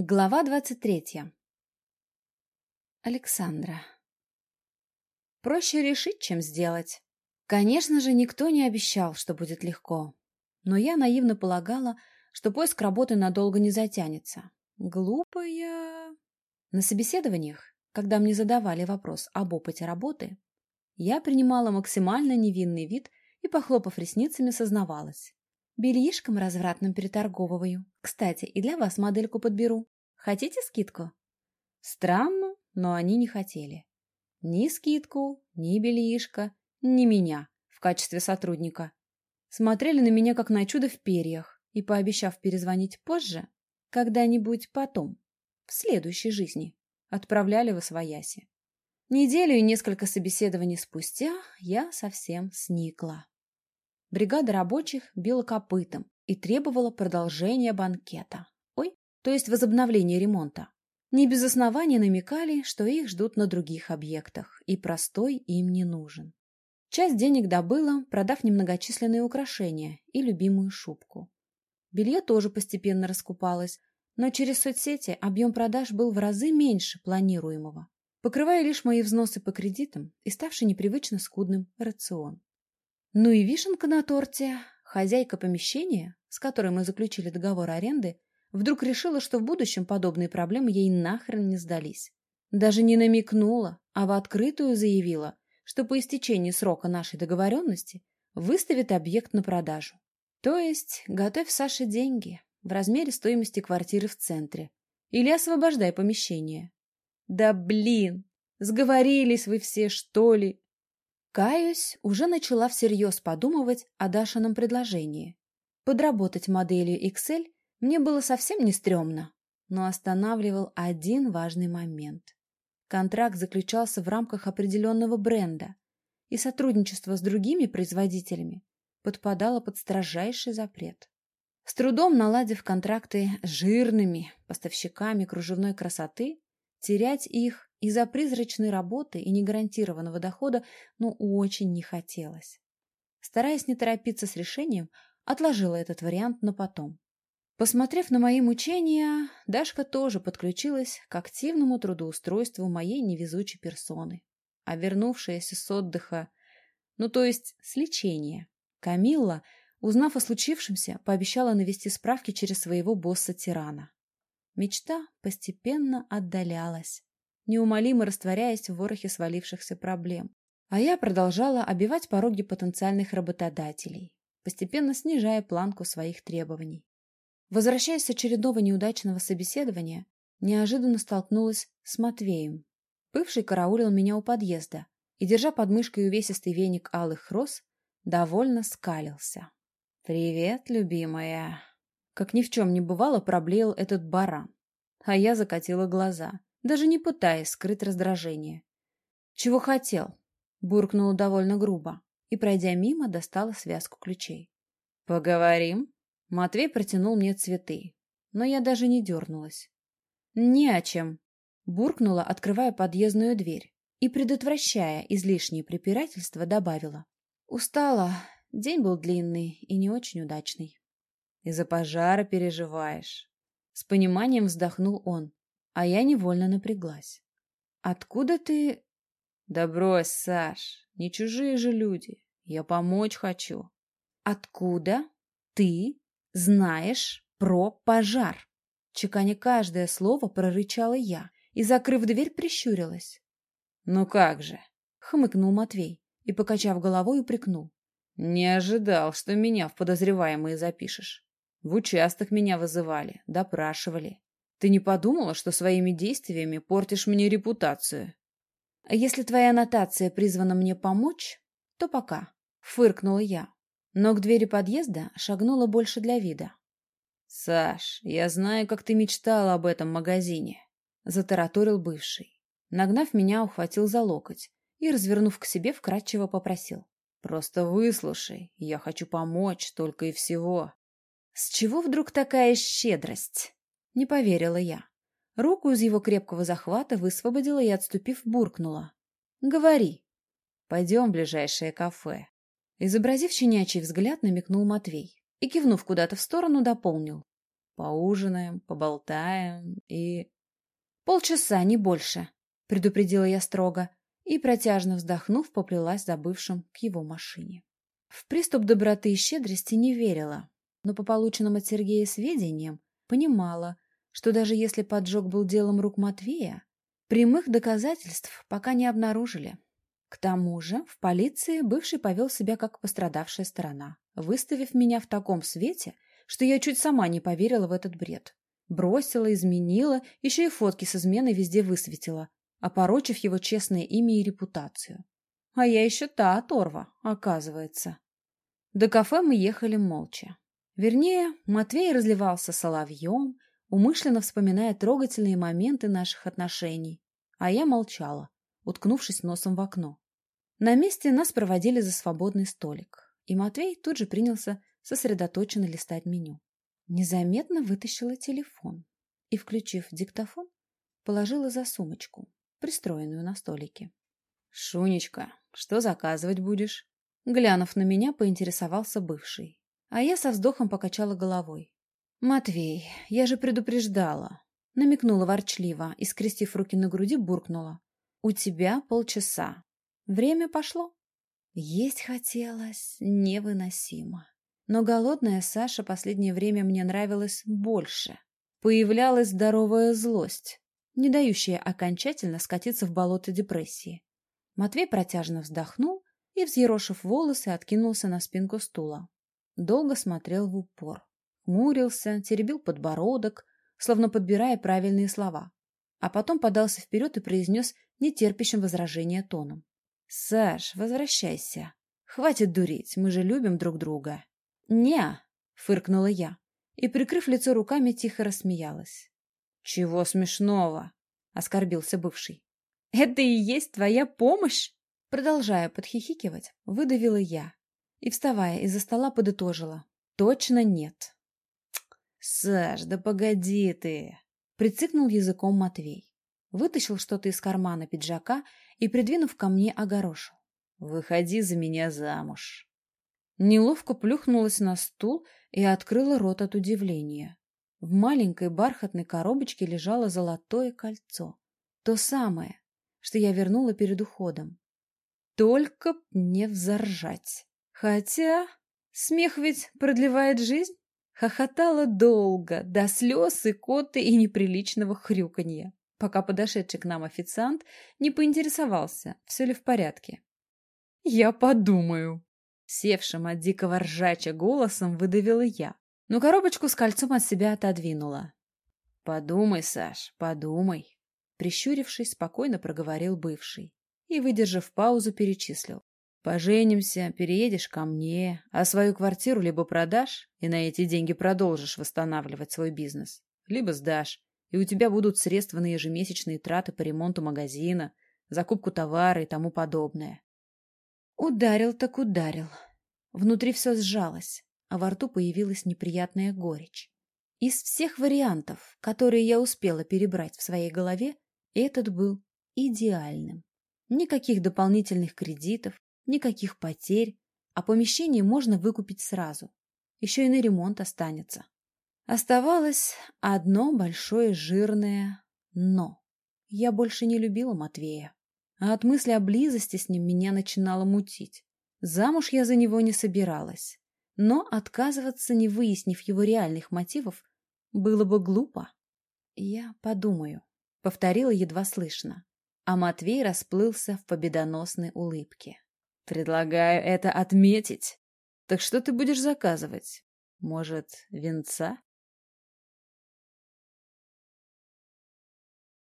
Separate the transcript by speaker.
Speaker 1: Глава двадцать третья. Александра. Проще решить, чем сделать. Конечно же, никто не обещал, что будет легко. Но я наивно полагала, что поиск работы надолго не затянется. Глупая. На собеседованиях, когда мне задавали вопрос об опыте работы, я принимала максимально невинный вид и, похлопав ресницами, сознавалась. Бельишком развратным переторговываю. Кстати, и для вас модельку подберу. Хотите скидку? Странно, но они не хотели. Ни скидку, ни бельишко, ни меня в качестве сотрудника. Смотрели на меня как на чудо в перьях и, пообещав перезвонить позже, когда-нибудь потом, в следующей жизни, отправляли в Освояси. Неделю и несколько собеседований спустя я совсем сникла. Бригада рабочих била копытом и требовала продолжения банкета. Ой, то есть возобновления ремонта. Не без основания намекали, что их ждут на других объектах, и простой им не нужен. Часть денег добыла, продав немногочисленные украшения и любимую шубку. Белье тоже постепенно раскупалось, но через соцсети объем продаж был в разы меньше планируемого, покрывая лишь мои взносы по кредитам и ставший непривычно скудным рацион. Ну и вишенка на торте. Хозяйка помещения, с которой мы заключили договор аренды, вдруг решила, что в будущем подобные проблемы ей нахрен не сдались. Даже не намекнула, а в открытую заявила, что по истечении срока нашей договоренности выставит объект на продажу. То есть готовь Саше деньги в размере стоимости квартиры в центре или освобождай помещение. Да блин, сговорились вы все, что ли? Каюсь, уже начала всерьез подумывать о Дашином предложении. Подработать моделью Excel мне было совсем не стрёмно, но останавливал один важный момент. Контракт заключался в рамках определенного бренда, и сотрудничество с другими производителями подпадало под строжайший запрет. С трудом наладив контракты с жирными поставщиками кружевной красоты, терять их из-за призрачной работы и негарантированного дохода ну очень не хотелось. Стараясь не торопиться с решением, отложила этот вариант на потом. Посмотрев на мои мучения, Дашка тоже подключилась к активному трудоустройству моей невезучей персоны. А вернувшаяся с отдыха, ну то есть с лечения, Камилла, узнав о случившемся, пообещала навести справки через своего босса-тирана. Мечта постепенно отдалялась неумолимо растворяясь в ворохе свалившихся проблем. А я продолжала обивать пороги потенциальных работодателей, постепенно снижая планку своих требований. Возвращаясь с очередного неудачного собеседования, неожиданно столкнулась с Матвеем. Бывший караулил меня у подъезда и, держа под мышкой увесистый веник алых роз, довольно скалился. «Привет, любимая!» Как ни в чем не бывало, проблеял этот баран. А я закатила глаза даже не пытаясь скрыть раздражение. «Чего хотел?» — буркнула довольно грубо и, пройдя мимо, достала связку ключей. «Поговорим?» Матвей протянул мне цветы, но я даже не дернулась. «Не о чем», — буркнула, открывая подъездную дверь и, предотвращая излишние препирательства, добавила. «Устала. День был длинный и не очень удачный». «Из-за пожара переживаешь». С пониманием вздохнул он, а я невольно напряглась. «Откуда ты...» «Да брось, Саш, не чужие же люди. Я помочь хочу». «Откуда ты знаешь про пожар?» Чеканя каждое слово, прорычала я и, закрыв дверь, прищурилась. «Ну как же?» — хмыкнул Матвей и, покачав головой, упрекнул. «Не ожидал, что меня в подозреваемые запишешь. В участок меня вызывали, допрашивали. Ты не подумала, что своими действиями портишь мне репутацию? А если твоя аннотация призвана мне помочь, то пока, — фыркнула я. Но к двери подъезда шагнула больше для вида. «Саш, я знаю, как ты мечтала об этом магазине», — затараторил бывший. Нагнав меня, ухватил за локоть и, развернув к себе, вкратчиво попросил. «Просто выслушай, я хочу помочь только и всего». «С чего вдруг такая щедрость?» Не поверила я. Руку из его крепкого захвата высвободила и, отступив, буркнула. «Говори». «Пойдем в ближайшее кафе». Изобразив щенячий взгляд, намекнул Матвей и, кивнув куда-то в сторону, дополнил. поужинаем, поболтаем и... Полчаса, не больше, предупредила я строго и, протяжно вздохнув, поплелась за бывшим к его машине. В приступ доброты и щедрости не верила, но по полученным от Сергея сведениям понимала, что даже если поджог был делом рук Матвея, прямых доказательств пока не обнаружили. К тому же в полиции бывший повел себя как пострадавшая сторона, выставив меня в таком свете, что я чуть сама не поверила в этот бред. Бросила, изменила, еще и фотки с изменой везде высветила, опорочив его честное имя и репутацию. А я еще та оторва, оказывается. До кафе мы ехали молча. Вернее, Матвей разливался соловьем, умышленно вспоминая трогательные моменты наших отношений, а я молчала, уткнувшись носом в окно. На месте нас проводили за свободный столик, и Матвей тут же принялся сосредоточенно листать меню. Незаметно вытащила телефон и, включив диктофон, положила за сумочку, пристроенную на столике. «Шунечка, что заказывать будешь?» Глянув на меня, поинтересовался бывший. А я со вздохом покачала головой. «Матвей, я же предупреждала!» Намекнула ворчливо и, скрестив руки на груди, буркнула. «У тебя полчаса. Время пошло». Есть хотелось невыносимо. Но голодная Саша последнее время мне нравилась больше. Появлялась здоровая злость, не дающая окончательно скатиться в болото депрессии. Матвей протяжно вздохнул и, взъерошив волосы, откинулся на спинку стула. Долго смотрел в упор. Хмурился, теребил подбородок, словно подбирая правильные слова. А потом подался вперед и произнес нетерпящим возражения тоном. — Саш, возвращайся. Хватит дурить, мы же любим друг друга. — Не, — фыркнула я и, прикрыв лицо руками, тихо рассмеялась. — Чего смешного? — оскорбился бывший. Это и есть твоя помощь? Продолжая подхихикивать, выдавила я и, вставая из-за стола, подытожила. Точно нет. Саш, да погоди ты! Прицикнул языком Матвей. Вытащил что-то из кармана пиджака и, придвинув ко мне, огорошил. Выходи за меня замуж. Неловко плюхнулась на стул и открыла рот от удивления. В маленькой бархатной коробочке лежало золотое кольцо. То самое, что я вернула перед уходом. Только не взоржать. Хотя смех ведь продлевает жизнь. Хохотала долго, до слез и коты и неприличного хрюканья, пока подошедший к нам официант не поинтересовался, все ли в порядке. «Я подумаю», — севшим от дикого ржача голосом выдавила я, но коробочку с кольцом от себя отодвинула. «Подумай, Саш, подумай. Прищурившись, спокойно проговорил бывший и, выдержав паузу, перечислил. «Поженимся, переедешь ко мне, а свою квартиру либо продашь и на эти деньги продолжишь восстанавливать свой бизнес, либо сдашь, и у тебя будут средства на ежемесячные траты по ремонту магазина, закупку товара и тому подобное». Ударил так ударил. Внутри все сжалось, а во рту появилась неприятная горечь. Из всех вариантов, которые я успела перебрать в своей голове, этот был идеальным. Никаких дополнительных кредитов, никаких потерь, а помещение можно выкупить сразу. Еще и на ремонт останется. Оставалось одно большое жирное «но». Я больше не любила Матвея, а от мысли о близости с ним меня начинало мутить. Замуж я за него не собиралась, но отказываться, не выяснив его реальных мотивов, было бы глупо. Я подумаю. Повторила едва слышно. А Матвей расплылся в победоносной улыбке. «Предлагаю это отметить. Так что ты будешь заказывать? Может, венца?»